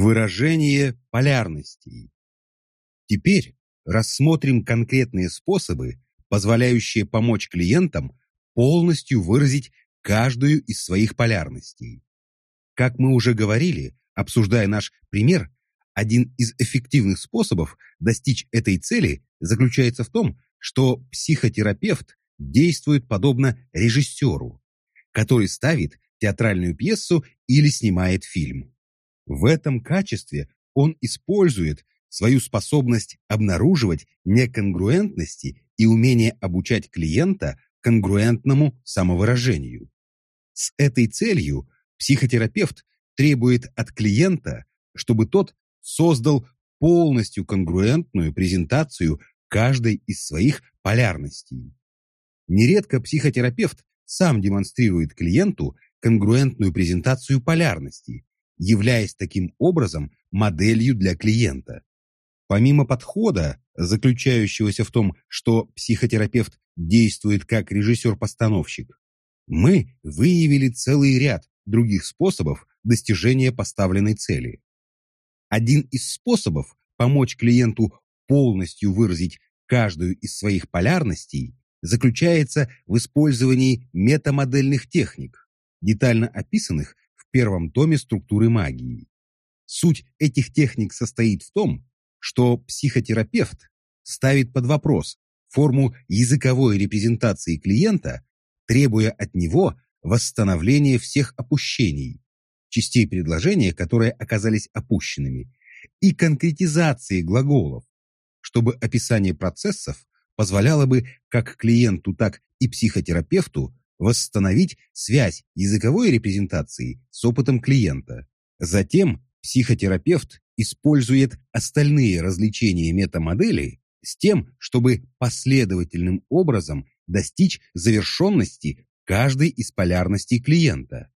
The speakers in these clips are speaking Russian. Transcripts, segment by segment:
Выражение полярностей. Теперь рассмотрим конкретные способы, позволяющие помочь клиентам полностью выразить каждую из своих полярностей. Как мы уже говорили, обсуждая наш пример, один из эффективных способов достичь этой цели заключается в том, что психотерапевт действует подобно режиссеру, который ставит театральную пьесу или снимает фильм. В этом качестве он использует свою способность обнаруживать неконгруентности и умение обучать клиента конгруентному самовыражению. С этой целью психотерапевт требует от клиента, чтобы тот создал полностью конгруентную презентацию каждой из своих полярностей. Нередко психотерапевт сам демонстрирует клиенту конгруентную презентацию полярностей, являясь таким образом моделью для клиента. Помимо подхода, заключающегося в том, что психотерапевт действует как режиссер-постановщик, мы выявили целый ряд других способов достижения поставленной цели. Один из способов помочь клиенту полностью выразить каждую из своих полярностей заключается в использовании метамодельных техник, детально описанных в первом томе структуры магии. Суть этих техник состоит в том, что психотерапевт ставит под вопрос форму языковой репрезентации клиента, требуя от него восстановления всех опущений, частей предложения, которые оказались опущенными, и конкретизации глаголов, чтобы описание процессов позволяло бы как клиенту, так и психотерапевту восстановить связь языковой репрезентации с опытом клиента. Затем психотерапевт использует остальные развлечения метамодели с тем, чтобы последовательным образом достичь завершенности каждой из полярностей клиента.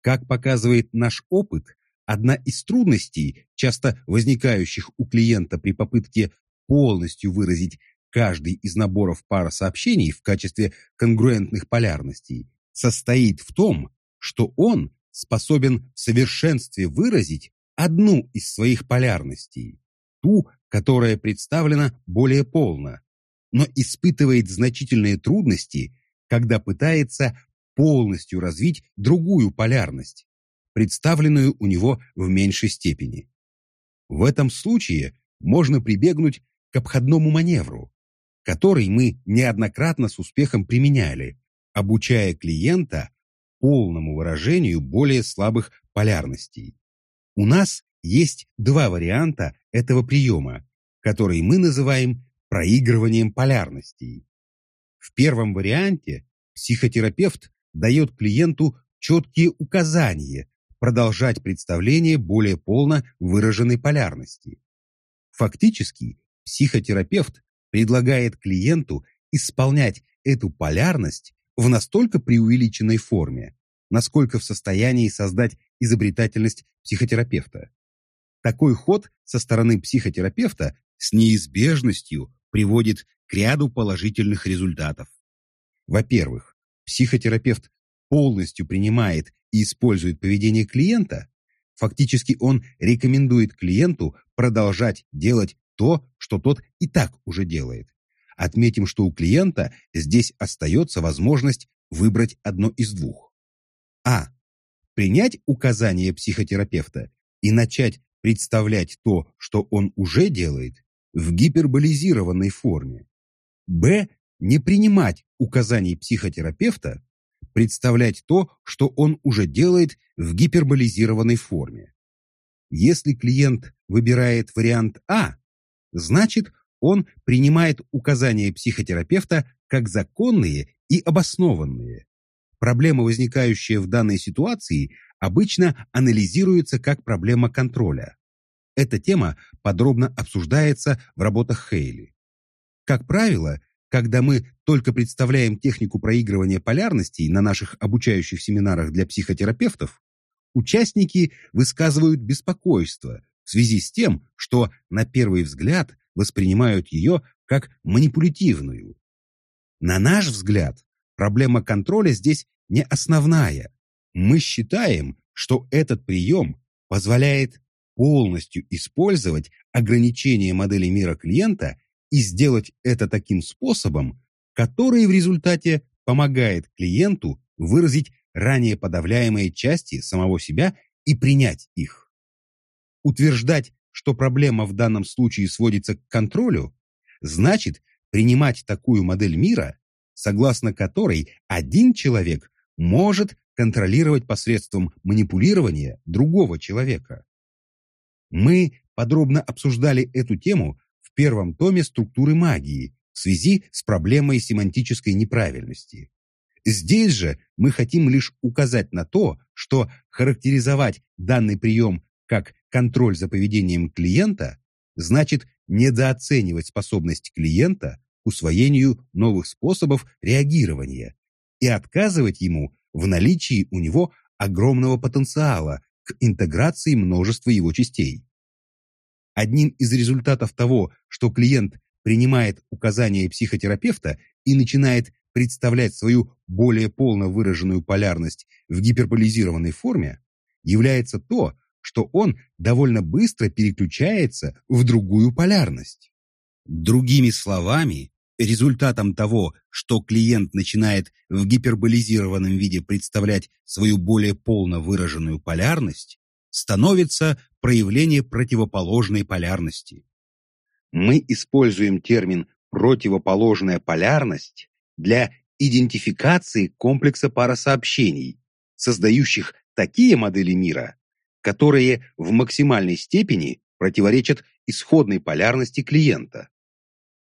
Как показывает наш опыт, одна из трудностей, часто возникающих у клиента при попытке полностью выразить каждый из наборов парасообщений в качестве конгруентных полярностей, состоит в том, что он способен в совершенстве выразить одну из своих полярностей, ту, которая представлена более полно, но испытывает значительные трудности, когда пытается полностью развить другую полярность, представленную у него в меньшей степени. В этом случае можно прибегнуть к обходному маневру, который мы неоднократно с успехом применяли, обучая клиента полному выражению более слабых полярностей. У нас есть два варианта этого приема, которые мы называем проигрыванием полярностей. В первом варианте психотерапевт дает клиенту четкие указания продолжать представление более полно выраженной полярности. Фактически, психотерапевт предлагает клиенту исполнять эту полярность в настолько преувеличенной форме, насколько в состоянии создать изобретательность психотерапевта. Такой ход со стороны психотерапевта с неизбежностью приводит к ряду положительных результатов. Во-первых, психотерапевт полностью принимает и использует поведение клиента, фактически он рекомендует клиенту продолжать делать то, что тот и так уже делает. Отметим, что у клиента здесь остается возможность выбрать одно из двух. А. Принять указания психотерапевта и начать представлять то, что он уже делает, в гиперболизированной форме. Б. Не принимать указаний психотерапевта, представлять то, что он уже делает в гиперболизированной форме. Если клиент выбирает вариант А, значит, он принимает указания психотерапевта как законные и обоснованные. Проблема, возникающая в данной ситуации, обычно анализируется как проблема контроля. Эта тема подробно обсуждается в работах Хейли. Как правило, когда мы только представляем технику проигрывания полярностей на наших обучающих семинарах для психотерапевтов, участники высказывают беспокойство в связи с тем, что на первый взгляд воспринимают ее как манипулятивную. На наш взгляд, проблема контроля здесь не основная. Мы считаем, что этот прием позволяет полностью использовать ограничения модели мира клиента и сделать это таким способом, который в результате помогает клиенту выразить ранее подавляемые части самого себя и принять их. Утверждать, что проблема в данном случае сводится к контролю, значит принимать такую модель мира, согласно которой один человек может контролировать посредством манипулирования другого человека. Мы подробно обсуждали эту тему в первом томе «Структуры магии» в связи с проблемой семантической неправильности. Здесь же мы хотим лишь указать на то, что характеризовать данный прием как контроль за поведением клиента значит недооценивать способность клиента к усвоению новых способов реагирования и отказывать ему в наличии у него огромного потенциала к интеграции множества его частей. Одним из результатов того, что клиент принимает указания психотерапевта и начинает представлять свою более полно выраженную полярность в гиперболизированной форме, является то, что он довольно быстро переключается в другую полярность. Другими словами, результатом того, что клиент начинает в гиперболизированном виде представлять свою более полно выраженную полярность, становится проявление противоположной полярности. Мы используем термин «противоположная полярность» для идентификации комплекса парасообщений, создающих такие модели мира, которые в максимальной степени противоречат исходной полярности клиента.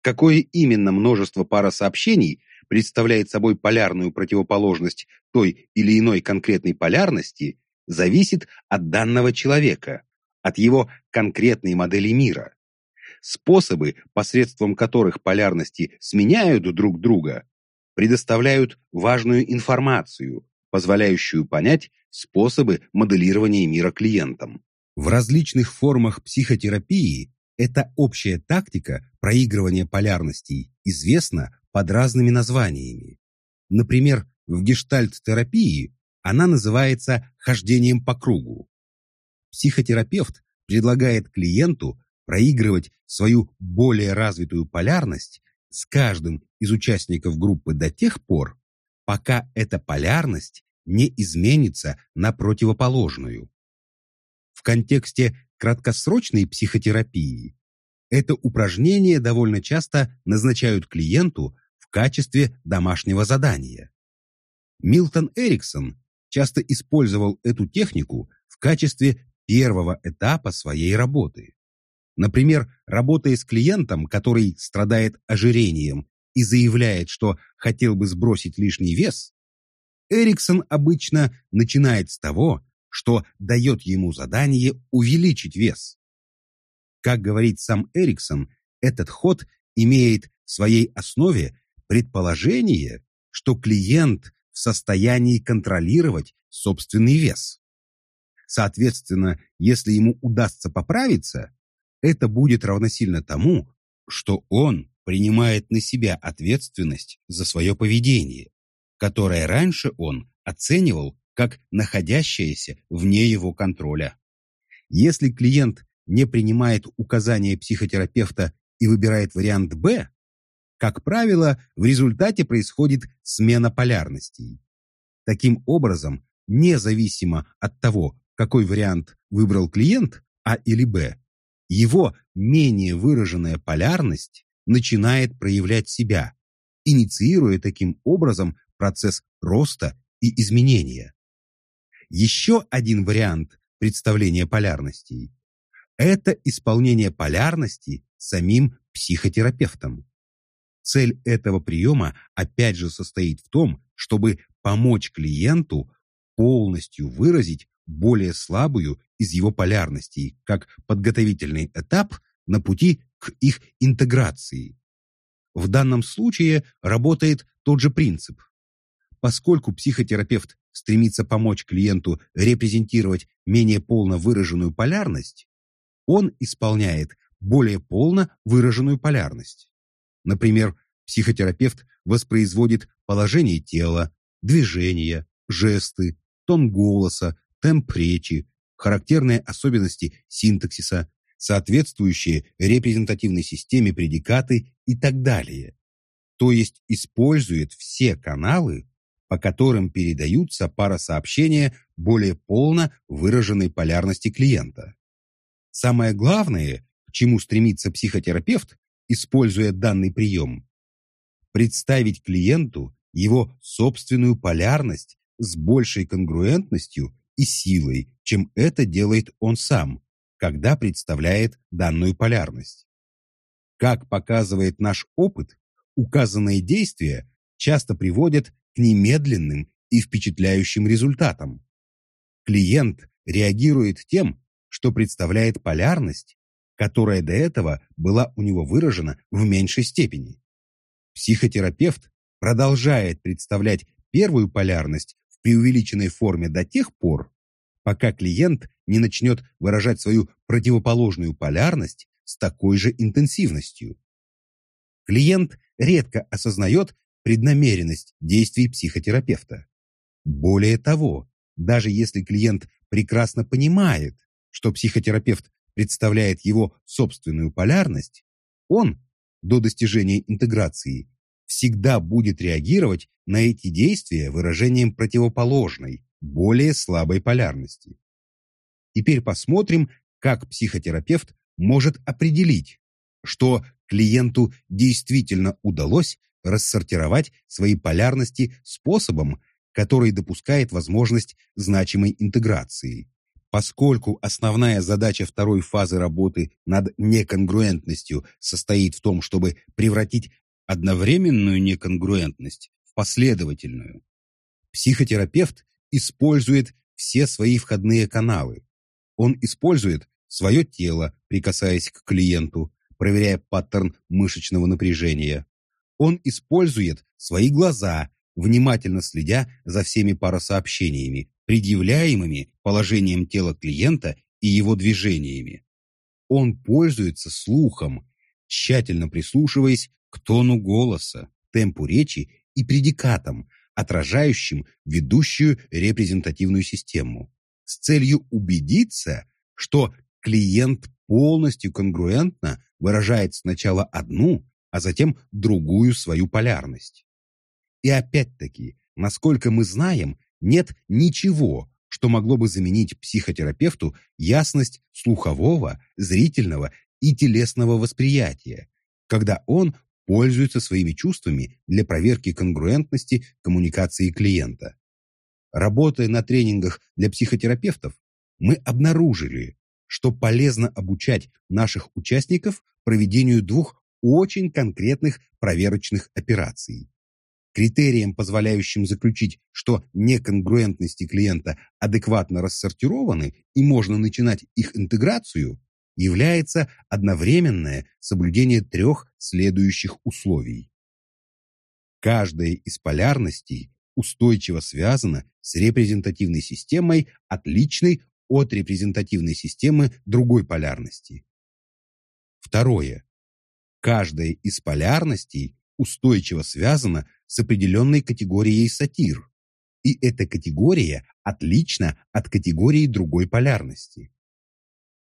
Какое именно множество парасообщений представляет собой полярную противоположность той или иной конкретной полярности, зависит от данного человека, от его конкретной модели мира. Способы, посредством которых полярности сменяют друг друга, предоставляют важную информацию, позволяющую понять способы моделирования мира клиентам. В различных формах психотерапии эта общая тактика проигрывания полярностей известна под разными названиями. Например, в гештальт-терапии она называется хождением по кругу. Психотерапевт предлагает клиенту проигрывать свою более развитую полярность с каждым из участников группы до тех пор, пока эта полярность не изменится на противоположную. В контексте краткосрочной психотерапии это упражнение довольно часто назначают клиенту в качестве домашнего задания. Милтон Эриксон часто использовал эту технику в качестве первого этапа своей работы. Например, работая с клиентом, который страдает ожирением и заявляет, что хотел бы сбросить лишний вес, Эриксон обычно начинает с того, что дает ему задание увеличить вес. Как говорит сам Эриксон, этот ход имеет в своей основе предположение, что клиент в состоянии контролировать собственный вес. Соответственно, если ему удастся поправиться, это будет равносильно тому, что он принимает на себя ответственность за свое поведение, которое раньше он оценивал как находящееся вне его контроля. Если клиент не принимает указания психотерапевта и выбирает вариант «Б», как правило, в результате происходит смена полярностей. Таким образом, независимо от того, какой вариант выбрал клиент, А или Б, его менее выраженная полярность начинает проявлять себя, инициируя таким образом процесс роста и изменения. Еще один вариант представления полярностей – это исполнение полярности самим психотерапевтом. Цель этого приема опять же состоит в том, чтобы помочь клиенту полностью выразить более слабую из его полярностей, как подготовительный этап на пути к их интеграции. В данном случае работает тот же принцип. Поскольку психотерапевт стремится помочь клиенту репрезентировать менее полно выраженную полярность, он исполняет более полно выраженную полярность. Например, психотерапевт воспроизводит положение тела, движения, жесты, тон голоса, темп речи, характерные особенности синтаксиса, соответствующие репрезентативной системе предикаты и так далее. То есть использует все каналы, по которым передаются парасообщения более полно выраженной полярности клиента. Самое главное, к чему стремится психотерапевт, используя данный прием, представить клиенту его собственную полярность с большей конгруентностью и силой, чем это делает он сам, когда представляет данную полярность. Как показывает наш опыт, указанные действия часто приводят к немедленным и впечатляющим результатам. Клиент реагирует тем, что представляет полярность, которая до этого была у него выражена в меньшей степени. Психотерапевт продолжает представлять первую полярность в преувеличенной форме до тех пор, пока клиент не начнет выражать свою противоположную полярность с такой же интенсивностью. Клиент редко осознает преднамеренность действий психотерапевта. Более того, даже если клиент прекрасно понимает, что психотерапевт представляет его собственную полярность, он, до достижения интеграции, всегда будет реагировать на эти действия выражением противоположной, более слабой полярности. Теперь посмотрим, как психотерапевт может определить, что клиенту действительно удалось рассортировать свои полярности способом, который допускает возможность значимой интеграции. Поскольку основная задача второй фазы работы над неконгруентностью состоит в том, чтобы превратить одновременную неконгруентность в последовательную, психотерапевт использует все свои входные каналы. Он использует свое тело, прикасаясь к клиенту, проверяя паттерн мышечного напряжения. Он использует свои глаза, внимательно следя за всеми парасообщениями, предъявляемыми положением тела клиента и его движениями. Он пользуется слухом, тщательно прислушиваясь к тону голоса, темпу речи и предикатам, отражающим ведущую репрезентативную систему, с целью убедиться, что клиент полностью конгруентно выражает сначала одну, а затем другую свою полярность. И опять-таки, насколько мы знаем, нет ничего, что могло бы заменить психотерапевту ясность слухового, зрительного и телесного восприятия, когда он пользуется своими чувствами для проверки конгруентности коммуникации клиента. Работая на тренингах для психотерапевтов, мы обнаружили, что полезно обучать наших участников проведению двух очень конкретных проверочных операций. Критерием, позволяющим заключить, что неконгруентности клиента адекватно рассортированы и можно начинать их интеграцию, является одновременное соблюдение трех следующих условий. Каждая из полярностей устойчиво связана с репрезентативной системой, отличной от репрезентативной системы другой полярности. Второе. Каждая из полярностей устойчиво связана с определенной категорией сатир, и эта категория отлична от категории другой полярности.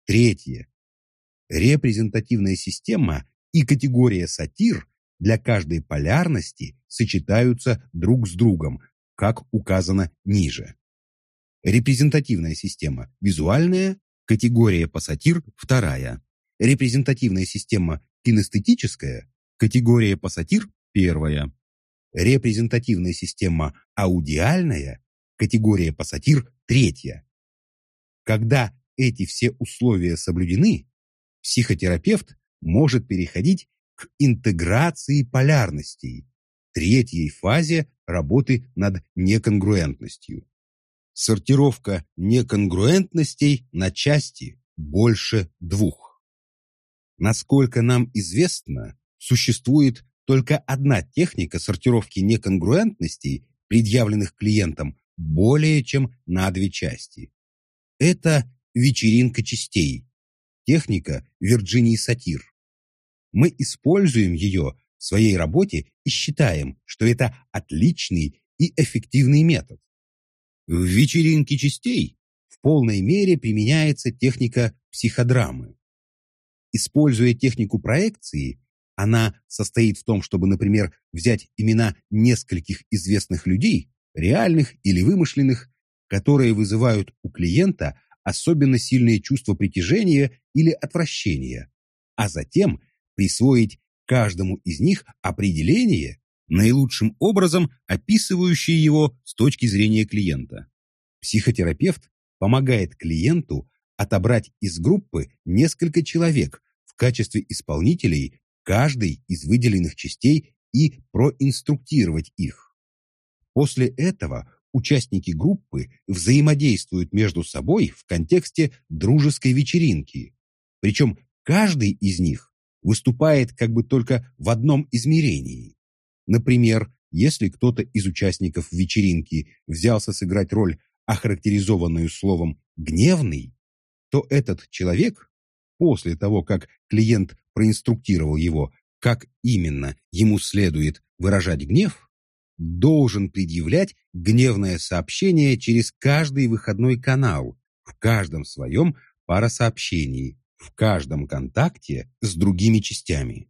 Третье. Репрезентативная система и категория сатир для каждой полярности сочетаются друг с другом, как указано ниже. Репрезентативная система – визуальная, категория пассатир – вторая. Репрезентативная система кинестетическая, категория пассатир – первая. Репрезентативная система аудиальная, категория пассатир – третья. Когда эти все условия соблюдены, психотерапевт может переходить к интеграции полярностей, третьей фазе работы над неконгруентностью. Сортировка неконгруентностей на части больше двух. Насколько нам известно, существует только одна техника сортировки неконгруентностей, предъявленных клиентам, более чем на две части. Это вечеринка частей, техника Вирджинии Сатир. Мы используем ее в своей работе и считаем, что это отличный и эффективный метод. В вечеринке частей в полной мере применяется техника психодрамы. Используя технику проекции, она состоит в том, чтобы, например, взять имена нескольких известных людей, реальных или вымышленных, которые вызывают у клиента особенно сильные чувства притяжения или отвращения, а затем присвоить каждому из них определение, наилучшим образом описывающее его с точки зрения клиента. Психотерапевт помогает клиенту отобрать из группы несколько человек качестве исполнителей каждой из выделенных частей и проинструктировать их. После этого участники группы взаимодействуют между собой в контексте дружеской вечеринки. Причем каждый из них выступает как бы только в одном измерении. Например, если кто-то из участников вечеринки взялся сыграть роль, охарактеризованную словом «гневный», то этот человек, после того, как клиент проинструктировал его, как именно ему следует выражать гнев, должен предъявлять гневное сообщение через каждый выходной канал, в каждом своем парасообщении, в каждом контакте с другими частями.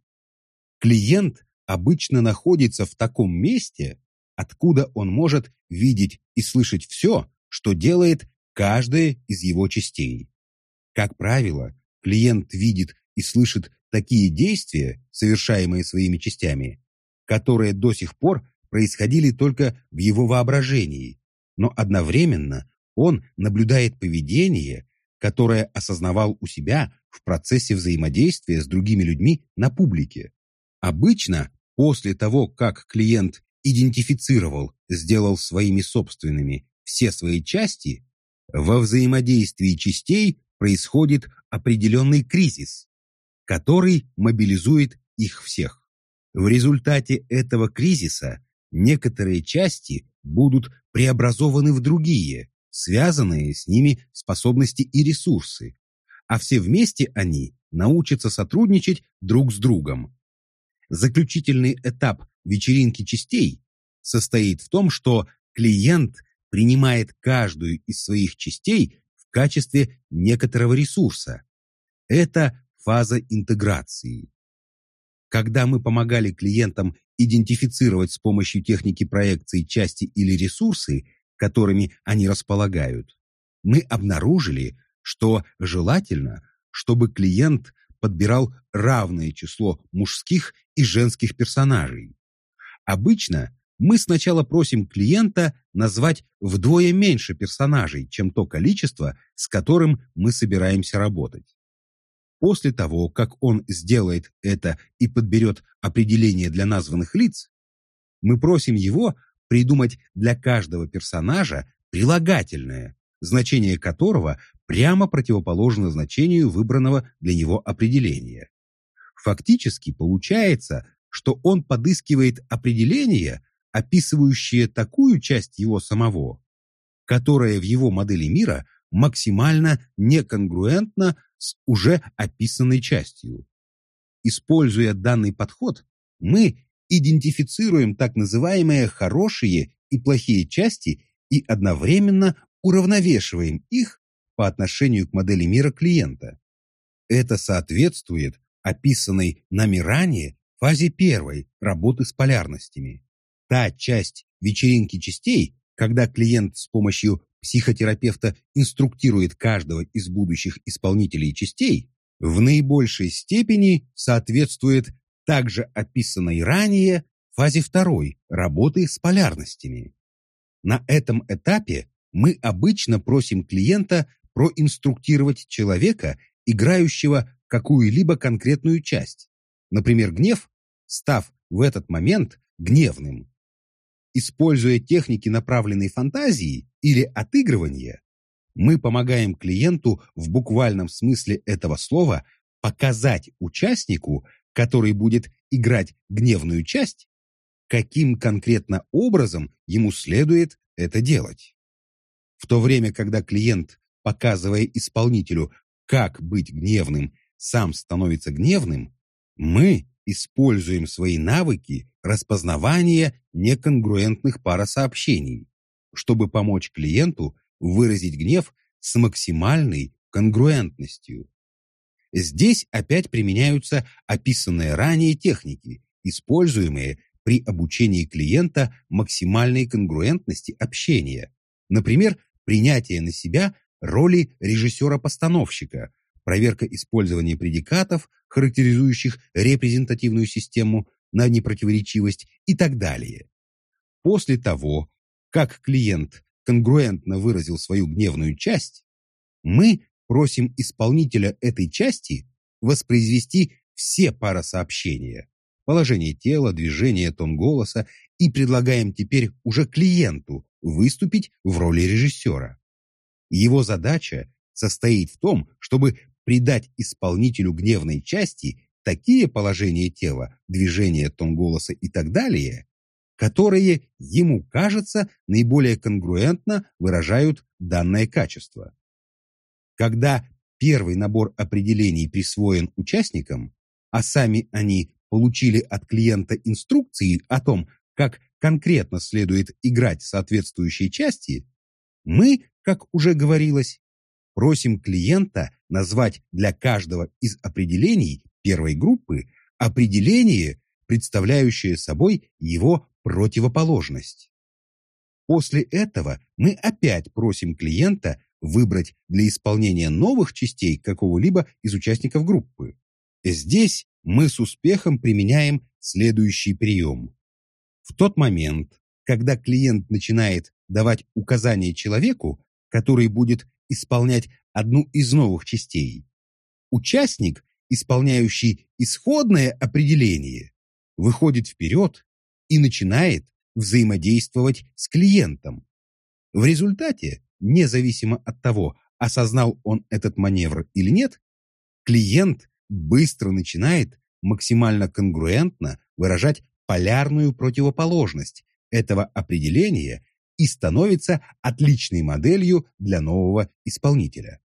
Клиент обычно находится в таком месте, откуда он может видеть и слышать все, что делает каждая из его частей. Как правило, клиент видит и слышит такие действия, совершаемые своими частями, которые до сих пор происходили только в его воображении, но одновременно он наблюдает поведение, которое осознавал у себя в процессе взаимодействия с другими людьми на публике. Обычно после того, как клиент идентифицировал, сделал своими собственными все свои части, во взаимодействии частей происходит определенный кризис, который мобилизует их всех. В результате этого кризиса некоторые части будут преобразованы в другие, связанные с ними способности и ресурсы, а все вместе они научатся сотрудничать друг с другом. Заключительный этап вечеринки частей состоит в том, что клиент принимает каждую из своих частей в качестве некоторого ресурса. Это фаза интеграции. Когда мы помогали клиентам идентифицировать с помощью техники проекции части или ресурсы, которыми они располагают, мы обнаружили, что желательно, чтобы клиент подбирал равное число мужских и женских персонажей. Обычно мы сначала просим клиента назвать вдвое меньше персонажей, чем то количество, с которым мы собираемся работать. После того, как он сделает это и подберет определение для названных лиц, мы просим его придумать для каждого персонажа прилагательное, значение которого прямо противоположно значению выбранного для него определения. Фактически получается, что он подыскивает определение, описывающее такую часть его самого, которая в его модели мира максимально неконгруентна с уже описанной частью. Используя данный подход, мы идентифицируем так называемые хорошие и плохие части и одновременно уравновешиваем их по отношению к модели мира клиента. Это соответствует описанной нами ранее фазе первой работы с полярностями. Та часть вечеринки частей, когда клиент с помощью психотерапевта инструктирует каждого из будущих исполнителей частей, в наибольшей степени соответствует также описанной ранее фазе второй работы с полярностями. На этом этапе мы обычно просим клиента проинструктировать человека, играющего какую-либо конкретную часть, например, гнев, став в этот момент гневным. Используя техники направленной фантазии или отыгрывания, мы помогаем клиенту в буквальном смысле этого слова показать участнику, который будет играть гневную часть, каким конкретно образом ему следует это делать. В то время, когда клиент, показывая исполнителю, как быть гневным, сам становится гневным, мы используем свои навыки распознавания неконгруентных парасообщений, чтобы помочь клиенту выразить гнев с максимальной конгруентностью. Здесь опять применяются описанные ранее техники, используемые при обучении клиента максимальной конгруентности общения. Например, принятие на себя роли режиссера-постановщика, проверка использования предикатов, характеризующих репрезентативную систему на непротиворечивость и так далее. После того, как клиент конгруентно выразил свою гневную часть, мы просим исполнителя этой части воспроизвести все парасообщения, положение тела, движение, тон голоса и предлагаем теперь уже клиенту выступить в роли режиссера. Его задача состоит в том, чтобы придать исполнителю гневной части такие положения тела, движения, тон голоса и так далее, которые ему кажется наиболее конгруентно выражают данное качество. Когда первый набор определений присвоен участникам, а сами они получили от клиента инструкции о том, как конкретно следует играть соответствующие части, мы, как уже говорилось, просим клиента назвать для каждого из определений первой группы определение, представляющее собой его противоположность. После этого мы опять просим клиента выбрать для исполнения новых частей какого-либо из участников группы. Здесь мы с успехом применяем следующий прием. В тот момент, когда клиент начинает давать указания человеку, который будет исполнять одну из новых частей, участник, исполняющий исходное определение, выходит вперед и начинает взаимодействовать с клиентом. В результате независимо от того, осознал он этот маневр или нет, клиент быстро начинает максимально конгруентно выражать полярную противоположность этого определения и становится отличной моделью для нового исполнителя.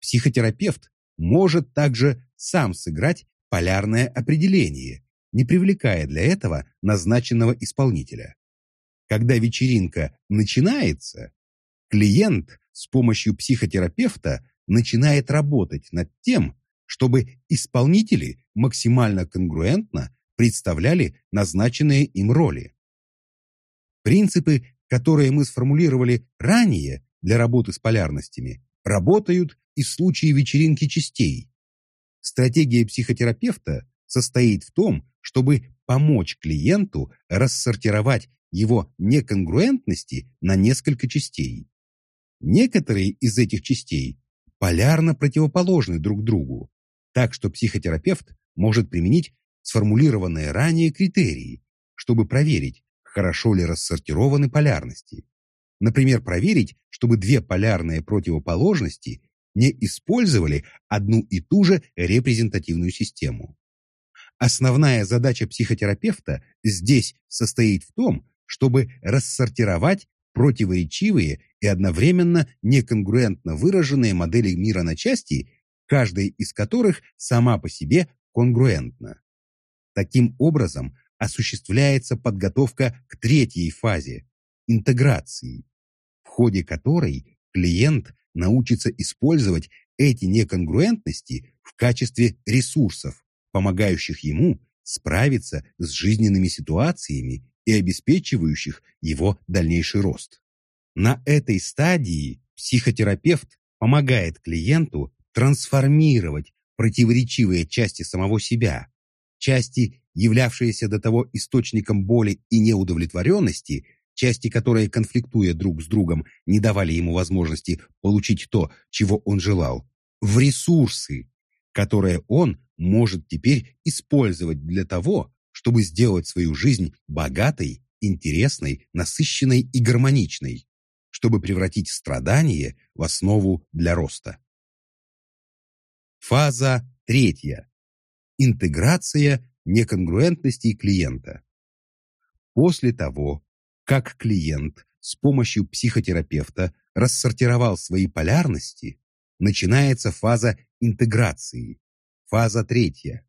Психотерапевт может также сам сыграть полярное определение, не привлекая для этого назначенного исполнителя. Когда вечеринка начинается, Клиент с помощью психотерапевта начинает работать над тем, чтобы исполнители максимально конгруентно представляли назначенные им роли. Принципы, которые мы сформулировали ранее для работы с полярностями, работают и в случае вечеринки частей. Стратегия психотерапевта состоит в том, чтобы помочь клиенту рассортировать его неконгруентности на несколько частей. Некоторые из этих частей полярно противоположны друг другу, так что психотерапевт может применить сформулированные ранее критерии, чтобы проверить, хорошо ли рассортированы полярности. Например, проверить, чтобы две полярные противоположности не использовали одну и ту же репрезентативную систему. Основная задача психотерапевта здесь состоит в том, чтобы рассортировать противоречивые и одновременно неконгруентно выраженные модели мира на части, каждая из которых сама по себе конгруентна. Таким образом, осуществляется подготовка к третьей фазе – интеграции, в ходе которой клиент научится использовать эти неконгруентности в качестве ресурсов, помогающих ему справиться с жизненными ситуациями и обеспечивающих его дальнейший рост. На этой стадии психотерапевт помогает клиенту трансформировать противоречивые части самого себя, части, являвшиеся до того источником боли и неудовлетворенности, части, которые, конфликтуя друг с другом, не давали ему возможности получить то, чего он желал, в ресурсы, которые он может теперь использовать для того, чтобы сделать свою жизнь богатой, интересной, насыщенной и гармоничной, чтобы превратить страдание в основу для роста. Фаза третья. Интеграция неконгруентностей клиента. После того, как клиент с помощью психотерапевта рассортировал свои полярности, начинается фаза интеграции, фаза третья.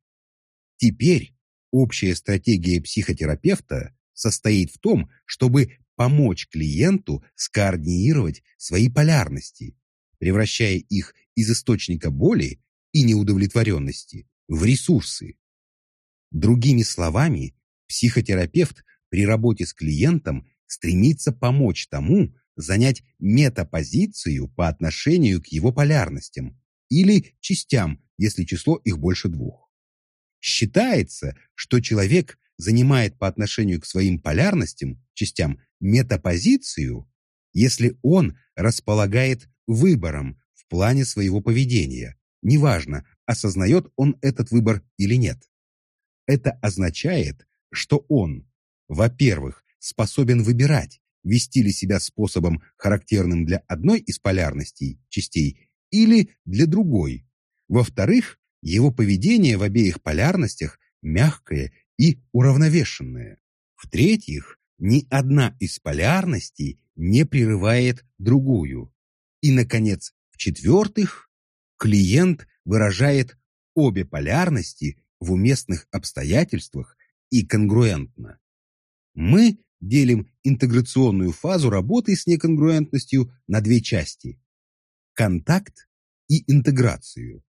Теперь Общая стратегия психотерапевта состоит в том, чтобы помочь клиенту скоординировать свои полярности, превращая их из источника боли и неудовлетворенности в ресурсы. Другими словами, психотерапевт при работе с клиентом стремится помочь тому занять метапозицию по отношению к его полярностям или частям, если число их больше двух. Считается, что человек занимает по отношению к своим полярностям, частям, метапозицию, если он располагает выбором в плане своего поведения, неважно, осознает он этот выбор или нет. Это означает, что он, во-первых, способен выбирать, вести ли себя способом, характерным для одной из полярностей, частей, или для другой. Во-вторых, его поведение в обеих полярностях мягкое и уравновешенное. В-третьих, ни одна из полярностей не прерывает другую. И, наконец, в-четвертых, клиент выражает обе полярности в уместных обстоятельствах и конгруентно. Мы делим интеграционную фазу работы с неконгруентностью на две части – контакт и интеграцию.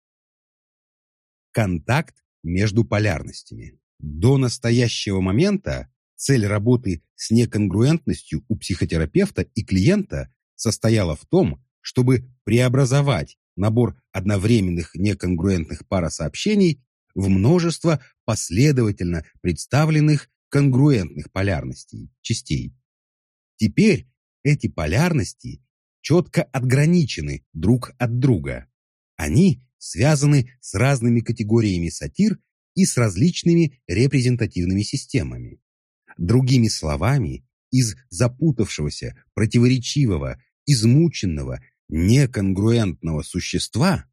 Контакт между полярностями. До настоящего момента цель работы с неконгруентностью у психотерапевта и клиента состояла в том, чтобы преобразовать набор одновременных неконгруентных парасообщений в множество последовательно представленных конгруентных полярностей, частей. Теперь эти полярности четко отграничены друг от друга. Они связаны с разными категориями сатир и с различными репрезентативными системами. Другими словами, из запутавшегося, противоречивого, измученного, неконгруентного существа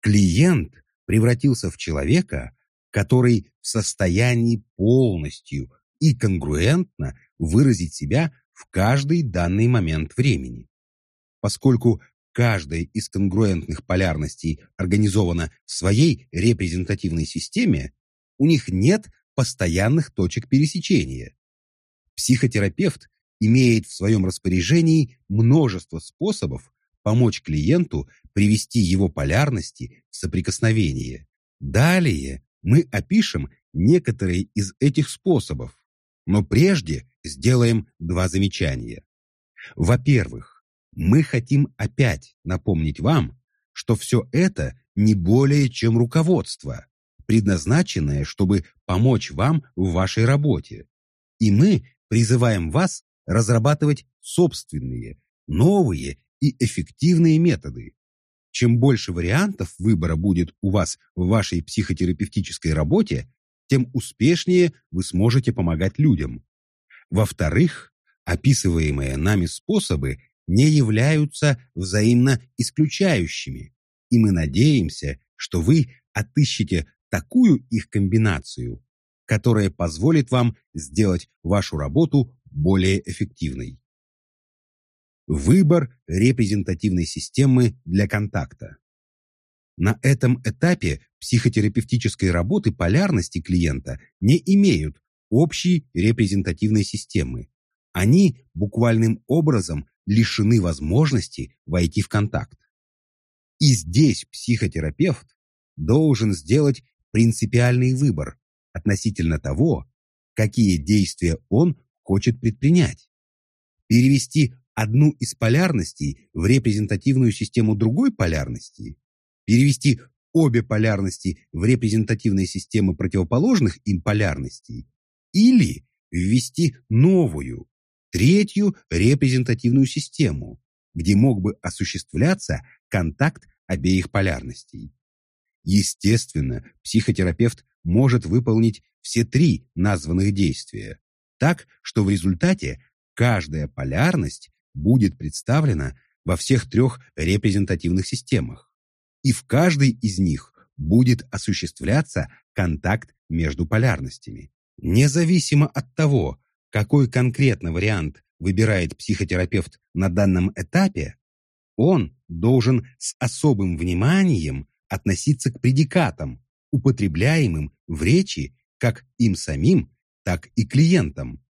клиент превратился в человека, который в состоянии полностью и конгруентно выразить себя в каждый данный момент времени. Поскольку каждая из конгруентных полярностей организована в своей репрезентативной системе, у них нет постоянных точек пересечения. Психотерапевт имеет в своем распоряжении множество способов помочь клиенту привести его полярности в соприкосновение. Далее мы опишем некоторые из этих способов, но прежде сделаем два замечания. Во-первых, мы хотим опять напомнить вам, что все это не более чем руководство, предназначенное, чтобы помочь вам в вашей работе. И мы призываем вас разрабатывать собственные, новые и эффективные методы. Чем больше вариантов выбора будет у вас в вашей психотерапевтической работе, тем успешнее вы сможете помогать людям. Во-вторых, описываемые нами способы не являются взаимно исключающими, и мы надеемся, что вы отыщете такую их комбинацию, которая позволит вам сделать вашу работу более эффективной. Выбор репрезентативной системы для контакта. На этом этапе психотерапевтической работы полярности клиента не имеют общей репрезентативной системы. Они буквальным образом лишены возможности войти в контакт. И здесь психотерапевт должен сделать принципиальный выбор относительно того, какие действия он хочет предпринять. Перевести одну из полярностей в репрезентативную систему другой полярности, перевести обе полярности в репрезентативные системы противоположных им полярностей или ввести новую, третью репрезентативную систему, где мог бы осуществляться контакт обеих полярностей. Естественно, психотерапевт может выполнить все три названных действия, так что в результате каждая полярность будет представлена во всех трех репрезентативных системах, и в каждой из них будет осуществляться контакт между полярностями. Независимо от того, какой конкретно вариант выбирает психотерапевт на данном этапе, он должен с особым вниманием относиться к предикатам, употребляемым в речи как им самим, так и клиентам.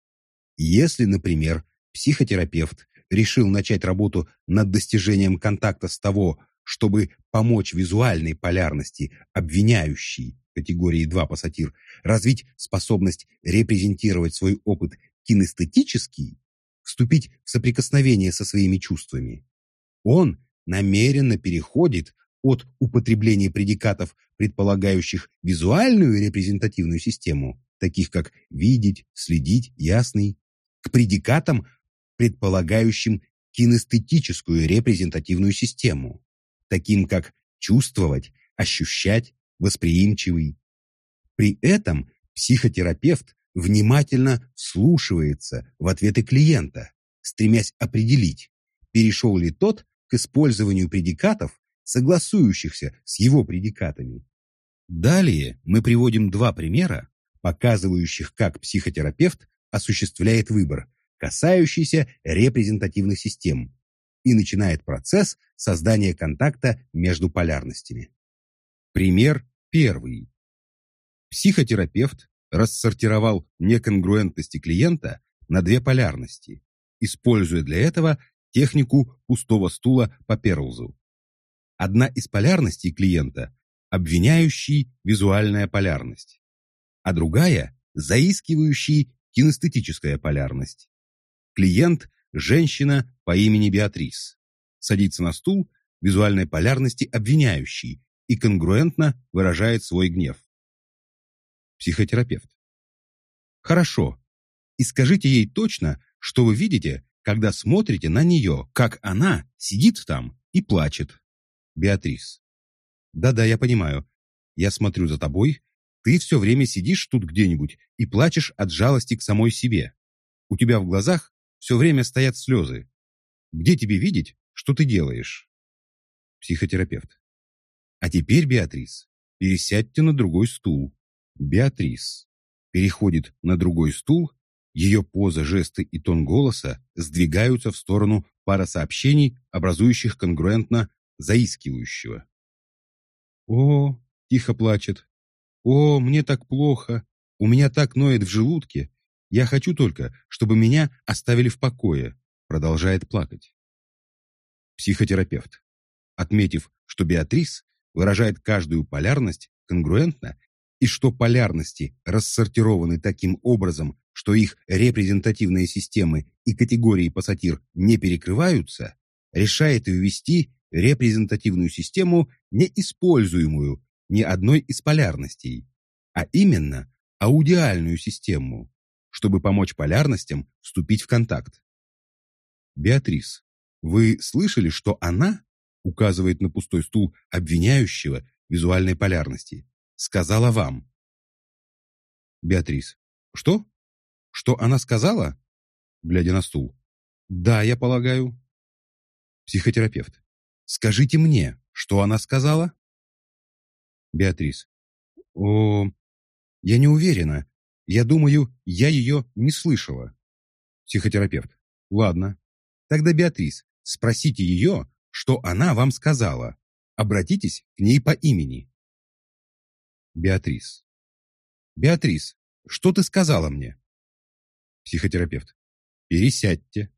Если, например, психотерапевт решил начать работу над достижением контакта с того, чтобы помочь визуальной полярности, обвиняющей категории 2 пассатир, развить способность репрезентировать свой опыт кинестетический, вступить в соприкосновение со своими чувствами. Он намеренно переходит от употребления предикатов, предполагающих визуальную репрезентативную систему, таких как видеть, следить, ясный, к предикатам, предполагающим кинестетическую репрезентативную систему, таким как чувствовать, ощущать, восприимчивый. При этом психотерапевт внимательно вслушивается в ответы клиента, стремясь определить, перешел ли тот к использованию предикатов, согласующихся с его предикатами. Далее мы приводим два примера, показывающих, как психотерапевт осуществляет выбор, касающийся репрезентативных систем, и начинает процесс создания контакта между полярностями. Пример первый. Психотерапевт рассортировал неконгруентности клиента на две полярности, используя для этого технику пустого стула по Перлзу. Одна из полярностей клиента – обвиняющий визуальная полярность, а другая – заискивающий кинестетическая полярность. Клиент – женщина по имени Беатрис. Садится на стул визуальной полярности обвиняющий и конгруентно выражает свой гнев. Психотерапевт. Хорошо. И скажите ей точно, что вы видите, когда смотрите на нее, как она сидит там и плачет. Беатрис. Да-да, я понимаю. Я смотрю за тобой. Ты все время сидишь тут где-нибудь и плачешь от жалости к самой себе. У тебя в глазах все время стоят слезы. Где тебе видеть, что ты делаешь? Психотерапевт. А теперь, Беатрис, пересядьте на другой стул. Беатрис переходит на другой стул, ее поза, жесты и тон голоса сдвигаются в сторону пара сообщений, образующих конгруентно заискивающего. «О!» — тихо плачет. «О, мне так плохо! У меня так ноет в желудке! Я хочу только, чтобы меня оставили в покое!» Продолжает плакать. Психотерапевт. Отметив, что Беатрис выражает каждую полярность конгруентно и что полярности рассортированы таким образом, что их репрезентативные системы и категории пассатир не перекрываются, решает ввести репрезентативную систему, не используемую ни одной из полярностей, а именно аудиальную систему, чтобы помочь полярностям вступить в контакт. Беатрис, вы слышали, что она указывает на пустой стул обвиняющего визуальной полярности, сказала вам. Беатрис. Что? Что она сказала? Глядя на стул. Да, я полагаю. Психотерапевт. Скажите мне, что она сказала? Беатрис. О, я не уверена. Я думаю, я ее не слышала. Психотерапевт. Ладно. Тогда, Беатрис, спросите ее, что она вам сказала. Обратитесь к ней по имени. Беатрис. Беатрис, что ты сказала мне? Психотерапевт. Пересядьте.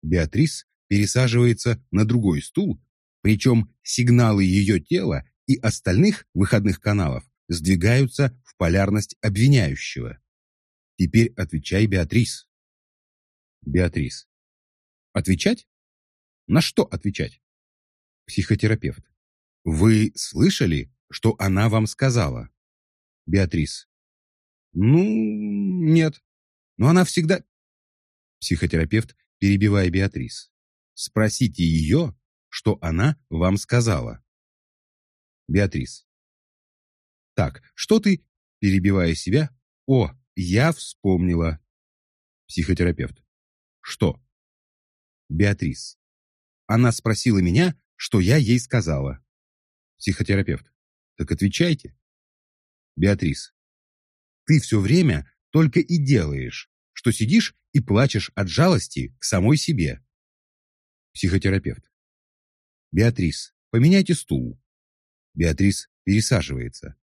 Беатрис пересаживается на другой стул, причем сигналы ее тела и остальных выходных каналов сдвигаются в полярность обвиняющего. Теперь отвечай, Беатрис. Беатрис. Отвечать? На что отвечать? Психотерапевт. Вы слышали, что она вам сказала? Беатрис. Ну, нет. Но она всегда... Психотерапевт, перебивая Беатрис. Спросите ее, что она вам сказала. Беатрис. Так, что ты, перебивая себя? О, я вспомнила. Психотерапевт. Что? Беатрис. Она спросила меня, что я ей сказала. Психотерапевт. Так отвечайте. Беатрис. Ты все время только и делаешь, что сидишь и плачешь от жалости к самой себе. Психотерапевт. Беатрис, поменяйте стул. Беатрис пересаживается.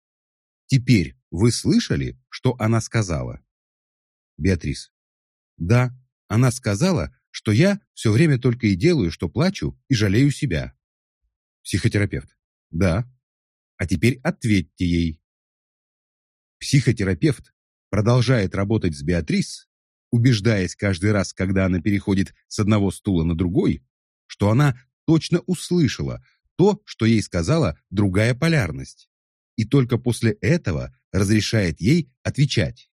Теперь вы слышали, что она сказала? Беатрис. Да, она сказала, что я все время только и делаю, что плачу и жалею себя. Психотерапевт. Да. А теперь ответьте ей. Психотерапевт продолжает работать с Беатрис, убеждаясь каждый раз, когда она переходит с одного стула на другой, что она точно услышала то, что ей сказала другая полярность, и только после этого разрешает ей отвечать.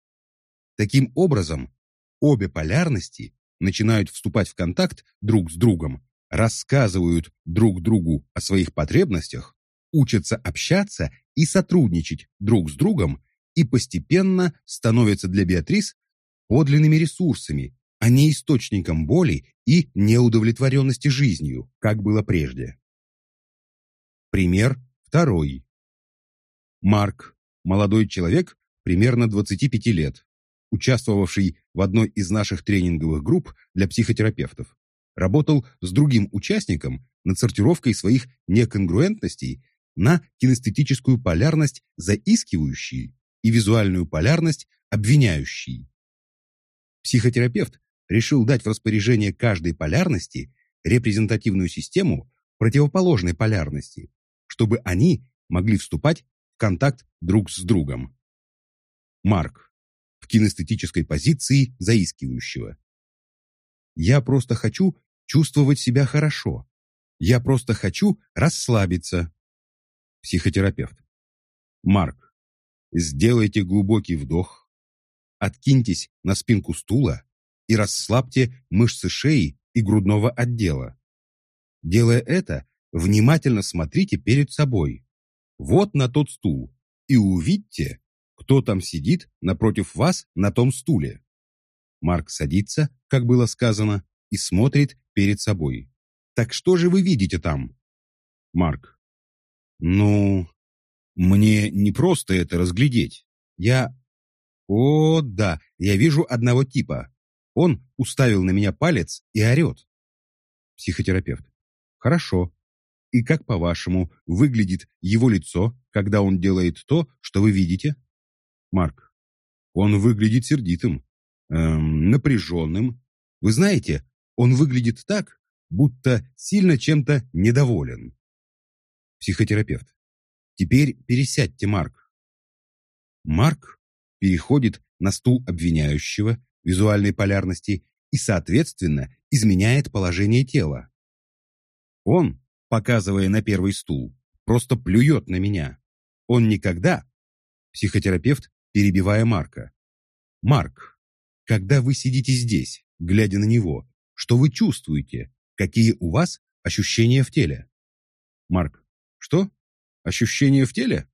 Таким образом, обе полярности начинают вступать в контакт друг с другом, рассказывают друг другу о своих потребностях, учатся общаться и сотрудничать друг с другом и постепенно становятся для Беатрис подлинными ресурсами, а не источником боли и неудовлетворенности жизнью, как было прежде. Пример второй. Марк, молодой человек, примерно 25 лет, участвовавший в одной из наших тренинговых групп для психотерапевтов, работал с другим участником над сортировкой своих неконгруентностей на кинестетическую полярность заискивающей и визуальную полярность обвиняющей. Психотерапевт решил дать в распоряжение каждой полярности репрезентативную систему противоположной полярности, чтобы они могли вступать контакт друг с другом. Марк в кинестетической позиции заискивающего. Я просто хочу чувствовать себя хорошо. Я просто хочу расслабиться. Психотерапевт. Марк, сделайте глубокий вдох, откиньтесь на спинку стула и расслабьте мышцы шеи и грудного отдела. Делая это, внимательно смотрите перед собой. Вот на тот стул и увидьте, кто там сидит напротив вас на том стуле. Марк садится, как было сказано, и смотрит перед собой. Так что же вы видите там? Марк. Ну, мне не просто это разглядеть. Я... О, да, я вижу одного типа. Он уставил на меня палец и орет. Психотерапевт. Хорошо. И как, по-вашему, выглядит его лицо, когда он делает то, что вы видите? Марк. Он выглядит сердитым, эм, напряженным. Вы знаете, он выглядит так, будто сильно чем-то недоволен. Психотерапевт. Теперь пересядьте, Марк. Марк переходит на стул обвиняющего визуальной полярности и, соответственно, изменяет положение тела. Он, показывая на первый стул, просто плюет на меня. Он никогда, психотерапевт перебивая Марка. «Марк, когда вы сидите здесь, глядя на него, что вы чувствуете? Какие у вас ощущения в теле?» Марк. «Что? Ощущения в теле?»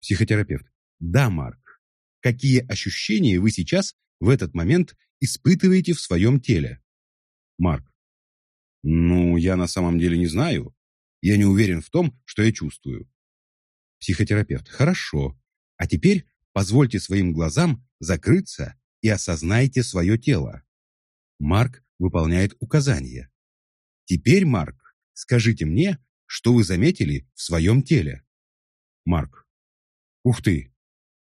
Психотерапевт. «Да, Марк. Какие ощущения вы сейчас, в этот момент, испытываете в своем теле?» Марк. «Ну, я на самом деле не знаю. Я не уверен в том, что я чувствую». Психотерапевт. «Хорошо. А теперь Позвольте своим глазам закрыться и осознайте свое тело. Марк выполняет указания. Теперь, Марк, скажите мне, что вы заметили в своем теле. Марк. Ух ты!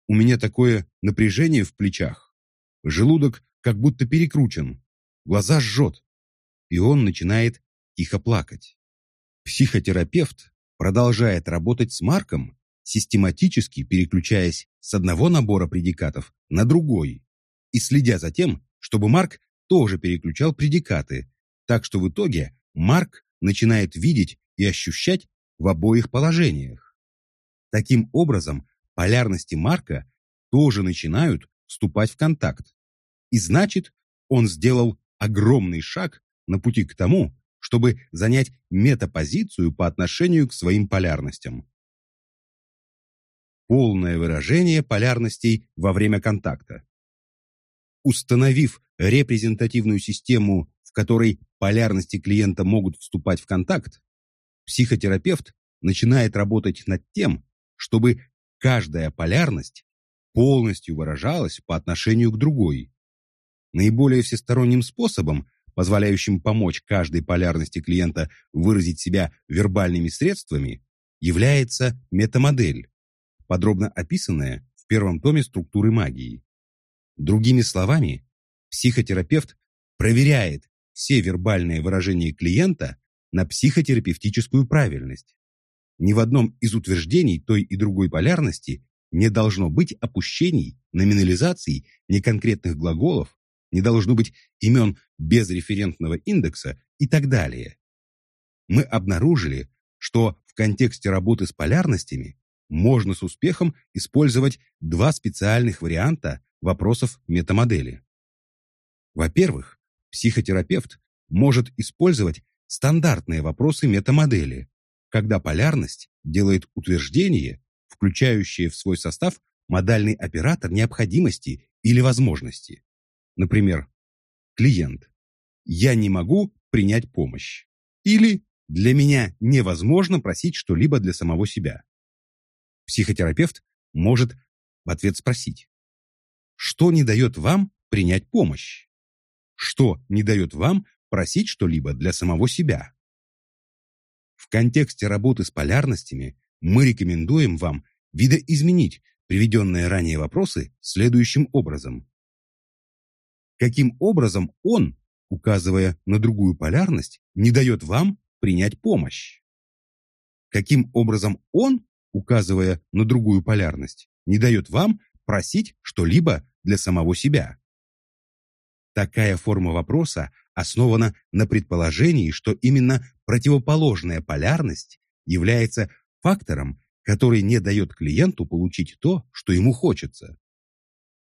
У меня такое напряжение в плечах. Желудок как будто перекручен. Глаза жжет. И он начинает тихо плакать. Психотерапевт продолжает работать с Марком систематически переключаясь с одного набора предикатов на другой и следя за тем, чтобы Марк тоже переключал предикаты, так что в итоге Марк начинает видеть и ощущать в обоих положениях. Таким образом, полярности Марка тоже начинают вступать в контакт. И значит, он сделал огромный шаг на пути к тому, чтобы занять метапозицию по отношению к своим полярностям полное выражение полярностей во время контакта. Установив репрезентативную систему, в которой полярности клиента могут вступать в контакт, психотерапевт начинает работать над тем, чтобы каждая полярность полностью выражалась по отношению к другой. Наиболее всесторонним способом, позволяющим помочь каждой полярности клиента выразить себя вербальными средствами, является метамодель, подробно описанная в первом томе структуры магии. Другими словами, психотерапевт проверяет все вербальные выражения клиента на психотерапевтическую правильность. Ни в одном из утверждений той и другой полярности не должно быть опущений, номинализаций, неконкретных глаголов, не должно быть имен без референтного индекса и так далее. Мы обнаружили, что в контексте работы с полярностями можно с успехом использовать два специальных варианта вопросов метамодели. Во-первых, психотерапевт может использовать стандартные вопросы метамодели, когда полярность делает утверждение, включающее в свой состав модальный оператор необходимости или возможности. Например, клиент «Я не могу принять помощь» или «Для меня невозможно просить что-либо для самого себя». Психотерапевт может в ответ спросить «Что не дает вам принять помощь?» Что не дает вам просить что-либо для самого себя? В контексте работы с полярностями мы рекомендуем вам видоизменить приведенные ранее вопросы следующим образом. Каким образом он, указывая на другую полярность, не дает вам принять помощь? Каким образом он, указывая на другую полярность, не дает вам просить что-либо для самого себя? Такая форма вопроса основана на предположении, что именно противоположная полярность является фактором, который не дает клиенту получить то, что ему хочется.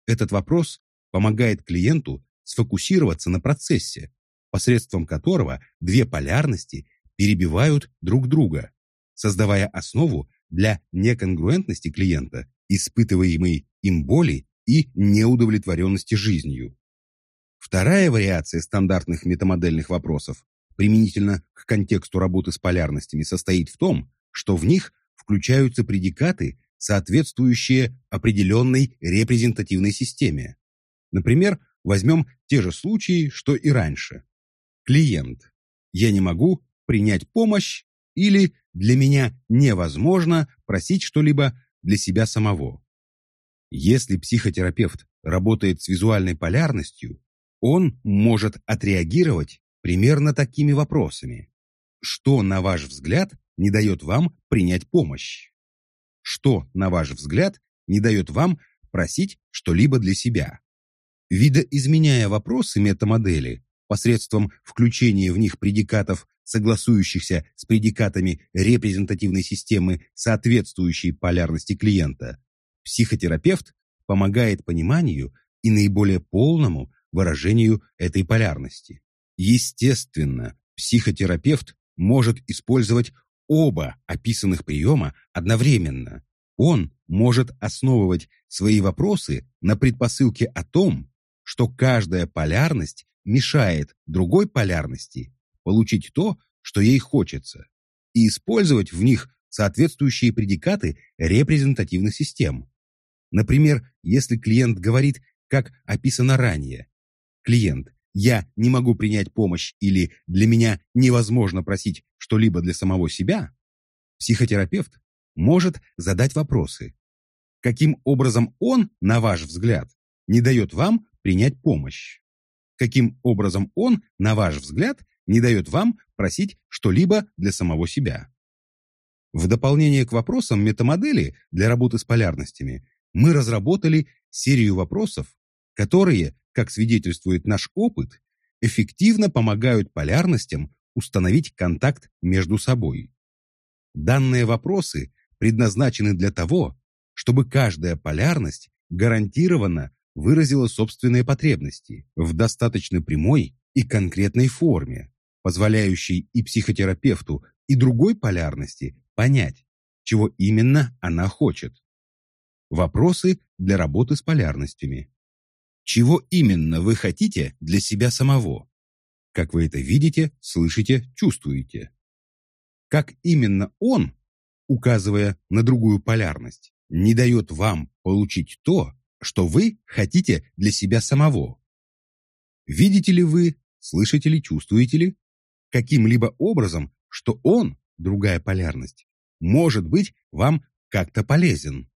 Этот вопрос помогает клиенту сфокусироваться на процессе, посредством которого две полярности перебивают друг друга, создавая основу для неконгруентности клиента, испытываемой им боли и неудовлетворенности жизнью. Вторая вариация стандартных метамодельных вопросов применительно к контексту работы с полярностями состоит в том, что в них включаются предикаты, соответствующие определенной репрезентативной системе. Например, возьмем те же случаи, что и раньше. Клиент. Я не могу принять помощь или для меня невозможно просить что-либо для себя самого. Если психотерапевт работает с визуальной полярностью, он может отреагировать примерно такими вопросами. Что, на ваш взгляд, не дает вам принять помощь? Что, на ваш взгляд, не дает вам просить что-либо для себя? Видоизменяя вопросы метамодели посредством включения в них предикатов, согласующихся с предикатами репрезентативной системы, соответствующей полярности клиента, психотерапевт помогает пониманию и наиболее полному выражению этой полярности. Естественно, психотерапевт может использовать оба описанных приема одновременно. Он может основывать свои вопросы на предпосылке о том, что каждая полярность мешает другой полярности получить то, что ей хочется, и использовать в них соответствующие предикаты репрезентативных систем. Например, если клиент говорит, как описано ранее, клиент, я не могу принять помощь или для меня невозможно просить что-либо для самого себя, психотерапевт может задать вопросы. Каким образом он, на ваш взгляд, не дает вам принять помощь? Каким образом он, на ваш взгляд, не дает вам просить что-либо для самого себя? В дополнение к вопросам метамодели для работы с полярностями мы разработали серию вопросов, которые как свидетельствует наш опыт, эффективно помогают полярностям установить контакт между собой. Данные вопросы предназначены для того, чтобы каждая полярность гарантированно выразила собственные потребности в достаточно прямой и конкретной форме, позволяющей и психотерапевту, и другой полярности понять, чего именно она хочет. Вопросы для работы с полярностями. Чего именно вы хотите для себя самого? Как вы это видите, слышите, чувствуете? Как именно он, указывая на другую полярность, не дает вам получить то, что вы хотите для себя самого? Видите ли вы, слышите ли, чувствуете ли, каким-либо образом, что он, другая полярность, может быть вам как-то полезен?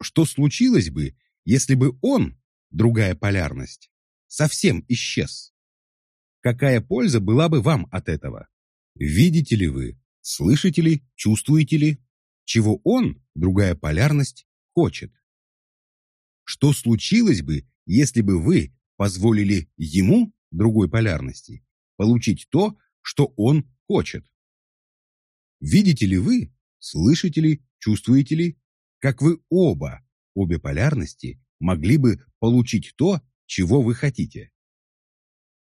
Что случилось бы, если бы он другая полярность, совсем исчез. какая польза была бы вам от этого? Видите ли вы, слышите ли, чувствуете ли, чего он, другая полярность, хочет? Что случилось бы, если бы вы позволили ему, другой полярности, получить то, что он хочет? Видите ли вы, слышите ли, чувствуете ли, как вы оба, обе полярности, могли бы получить то, чего вы хотите?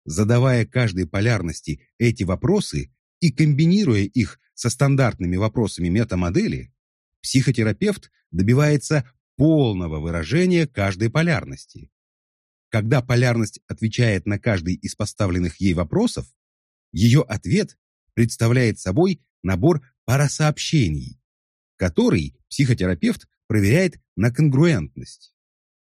Задавая каждой полярности эти вопросы и комбинируя их со стандартными вопросами метамодели, психотерапевт добивается полного выражения каждой полярности. Когда полярность отвечает на каждый из поставленных ей вопросов, ее ответ представляет собой набор парасообщений, который психотерапевт проверяет на конгруентность.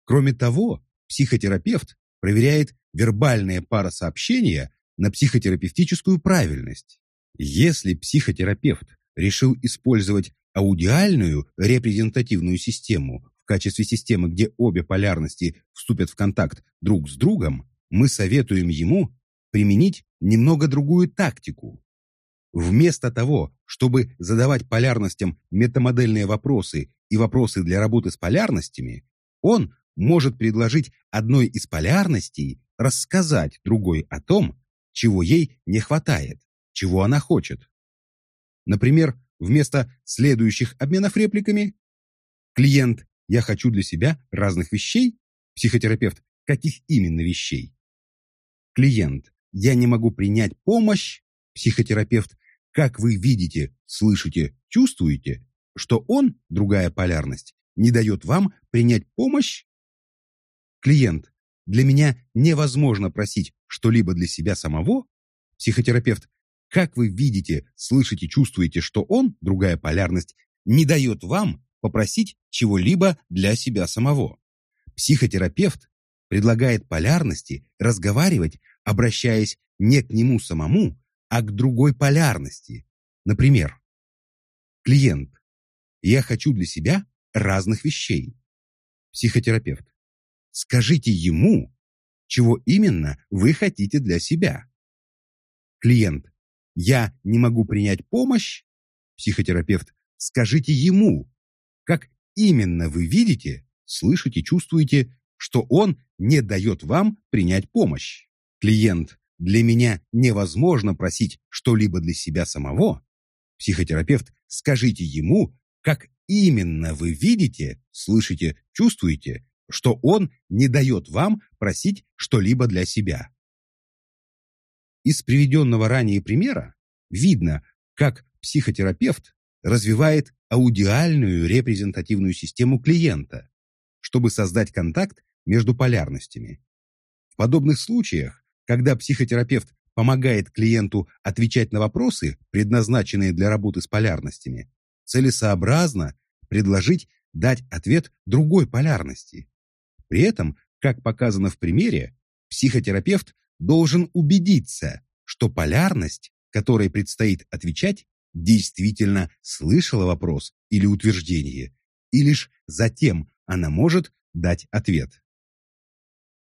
Кроме того, психотерапевт проверяет вербальные парасообщения на психотерапевтическую правильность. Если психотерапевт решил использовать аудиальную репрезентативную систему в качестве системы, где обе полярности вступят в контакт друг с другом, мы советуем ему применить немного другую тактику. Вместо того, чтобы задавать полярностям метамодельные вопросы и вопросы для работы с полярностями, он может предложить одной из полярностей рассказать другой о том, чего ей не хватает, чего она хочет. Например, вместо следующих обменов репликами клиент «я хочу для себя разных вещей», психотерапевт «каких именно вещей?» клиент «я не могу принять помощь», психотерапевт как вы видите, слышите, чувствуете, что он, другая полярность, не дает вам принять помощь? Клиент, для меня невозможно просить что-либо для себя самого? Психотерапевт, как вы видите, слышите, чувствуете, что он, другая полярность, не дает вам попросить чего-либо для себя самого? Психотерапевт предлагает полярности разговаривать, обращаясь не к нему самому, а к другой полярности. Например, клиент. Я хочу для себя разных вещей. Психотерапевт. Скажите ему, чего именно вы хотите для себя. Клиент. Я не могу принять помощь. Психотерапевт. Скажите ему, как именно вы видите, слышите, чувствуете, что он не дает вам принять помощь. Клиент для меня невозможно просить что-либо для себя самого, психотерапевт, скажите ему, как именно вы видите, слышите, чувствуете, что он не дает вам просить что-либо для себя. Из приведенного ранее примера видно, как психотерапевт развивает аудиальную репрезентативную систему клиента, чтобы создать контакт между полярностями. В подобных случаях когда психотерапевт помогает клиенту отвечать на вопросы, предназначенные для работы с полярностями, целесообразно предложить дать ответ другой полярности. При этом, как показано в примере, психотерапевт должен убедиться, что полярность, которой предстоит отвечать, действительно слышала вопрос или утверждение, и лишь затем она может дать ответ.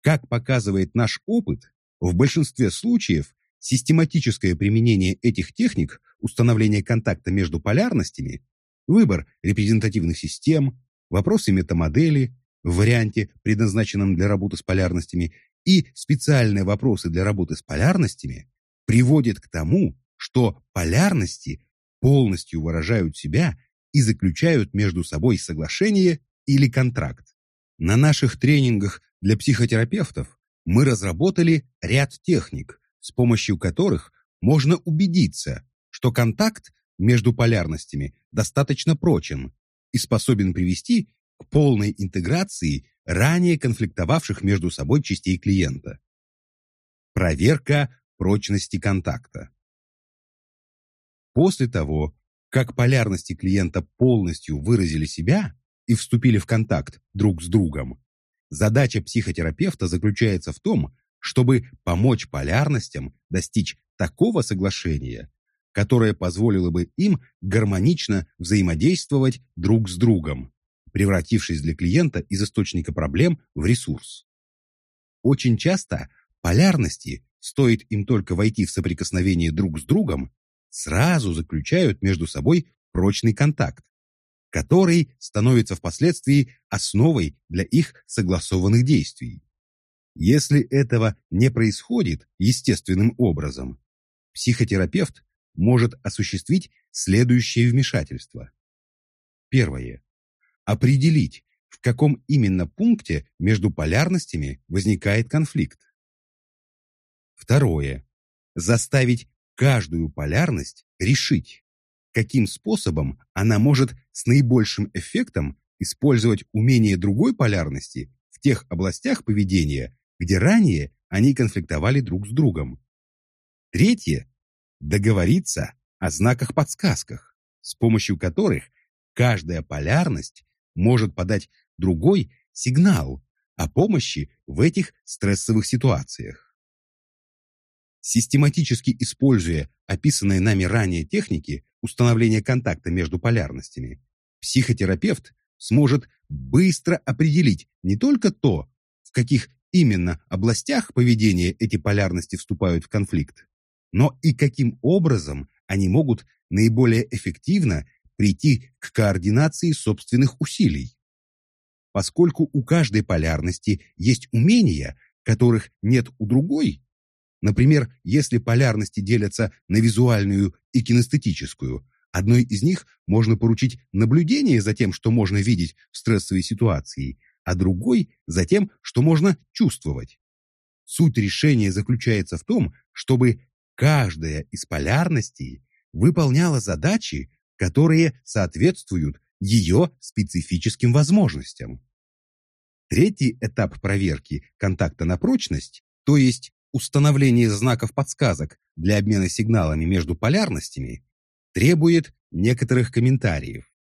Как показывает наш опыт, в большинстве случаев систематическое применение этих техник установления контакта между полярностями, выбор репрезентативных систем, вопросы метамодели в варианте, предназначенном для работы с полярностями, и специальные вопросы для работы с полярностями приводит к тому, что полярности полностью выражают себя и заключают между собой соглашение или контракт. На наших тренингах для психотерапевтов мы разработали ряд техник, с помощью которых можно убедиться, что контакт между полярностями достаточно прочен и способен привести к полной интеграции ранее конфликтовавших между собой частей клиента. Проверка прочности контакта. После того, как полярности клиента полностью выразили себя и вступили в контакт друг с другом, Задача психотерапевта заключается в том, чтобы помочь полярностям достичь такого соглашения, которое позволило бы им гармонично взаимодействовать друг с другом, превратившись для клиента из источника проблем в ресурс. Очень часто полярности стоит им только войти в соприкосновение друг с другом, сразу заключают между собой прочный контакт, который становится впоследствии основой для их согласованных действий. Если этого не происходит естественным образом, психотерапевт может осуществить следующее вмешательство. Первое. Определить, в каком именно пункте между полярностями возникает конфликт. Второе. Заставить каждую полярность решить, каким способом она может с наибольшим эффектом использовать умение другой полярности в тех областях поведения, где ранее они конфликтовали друг с другом. Третье – договориться о знаках-подсказках, с помощью которых каждая полярность может подать другой сигнал о помощи в этих стрессовых ситуациях. Систематически используя описанные нами ранее техники установления контакта между полярностями, психотерапевт сможет быстро определить не только то, в каких именно областях поведения эти полярности вступают в конфликт, но и каким образом они могут наиболее эффективно прийти к координации собственных усилий. Поскольку у каждой полярности есть умения, которых нет у другой, например, если полярности делятся на визуальную и кинестетическую, одной из них можно поручить наблюдение за тем, что можно видеть в стрессовой ситуации, а другой за тем, что можно чувствовать. Суть решения заключается в том, чтобы каждая из полярностей выполняла задачи, которые соответствуют ее специфическим возможностям. Третий этап проверки контакта на прочность, то есть установление знаков подсказок для обмена сигналами между полярностями, требует некоторых комментариев.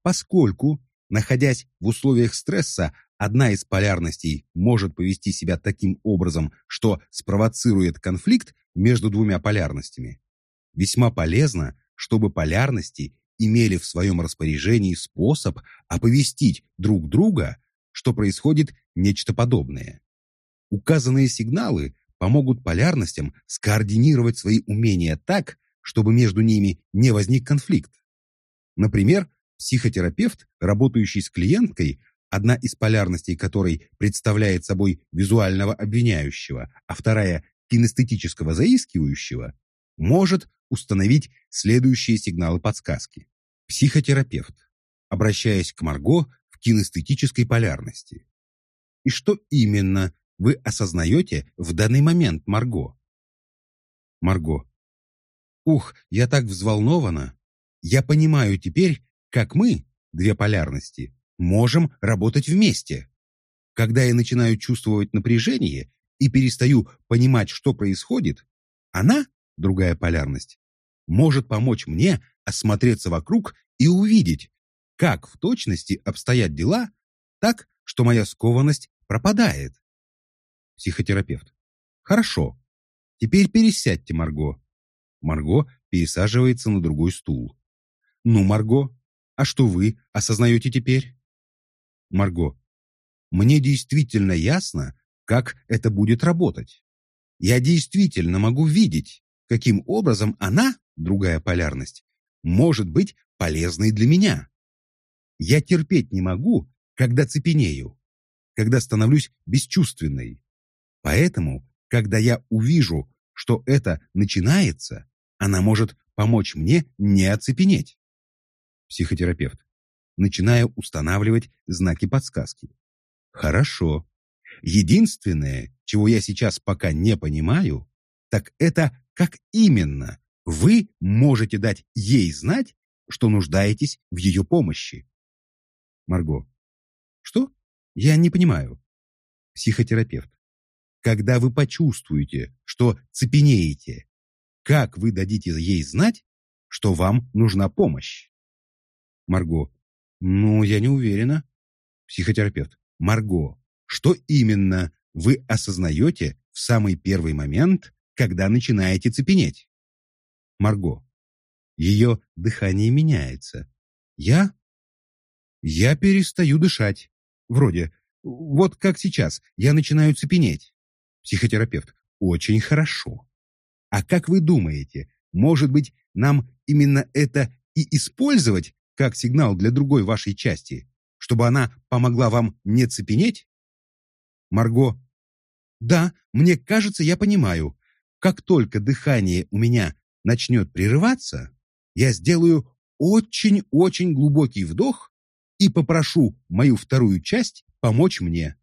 Поскольку Находясь в условиях стресса, одна из полярностей может повести себя таким образом, что спровоцирует конфликт между двумя полярностями. Весьма полезно, чтобы полярности имели в своем распоряжении способ оповестить друг друга, что происходит нечто подобное. Указанные сигналы помогут полярностям скоординировать свои умения так, чтобы между ними не возник конфликт. Например, Психотерапевт, работающий с клиенткой, одна из полярностей которой представляет собой визуального обвиняющего, а вторая – кинестетического заискивающего, может установить следующие сигналы подсказки. Психотерапевт, обращаясь к Марго в кинестетической полярности. И что именно вы осознаете в данный момент, Марго? Марго. Ух, я так взволнована. Я понимаю теперь, как мы, две полярности, можем работать вместе. Когда я начинаю чувствовать напряжение и перестаю понимать, что происходит, она, другая полярность, может помочь мне осмотреться вокруг и увидеть, как в точности обстоят дела, так, что моя скованность пропадает. Психотерапевт. Хорошо. Теперь пересядьте, Марго. Марго пересаживается на другой стул. Ну, Марго, а что вы осознаете теперь? Марго. Мне действительно ясно, как это будет работать. Я действительно могу видеть, каким образом она, другая полярность, может быть полезной для меня. Я терпеть не могу, когда цепенею, когда становлюсь бесчувственной. Поэтому, когда я увижу, что это начинается, она может помочь мне не оцепенеть психотерапевт, начиная устанавливать знаки подсказки. Хорошо. Единственное, чего я сейчас пока не понимаю, так это как именно вы можете дать ей знать, что нуждаетесь в ее помощи. Марго. Что? Я не понимаю. Психотерапевт. Когда вы почувствуете, что цепенеете, как вы дадите ей знать, что вам нужна помощь? Марго. Ну, я не уверена. Психотерапевт. Марго, что именно вы осознаете в самый первый момент, когда начинаете цепенеть? Марго. Ее дыхание меняется. Я? Я перестаю дышать. Вроде. Вот как сейчас. Я начинаю цепенеть. Психотерапевт. Очень хорошо. А как вы думаете, может быть, нам именно это и использовать как сигнал для другой вашей части, чтобы она помогла вам не цепенеть? Марго. Да, мне кажется, я понимаю. Как только дыхание у меня начнет прерываться, я сделаю очень-очень глубокий вдох и попрошу мою вторую часть помочь мне.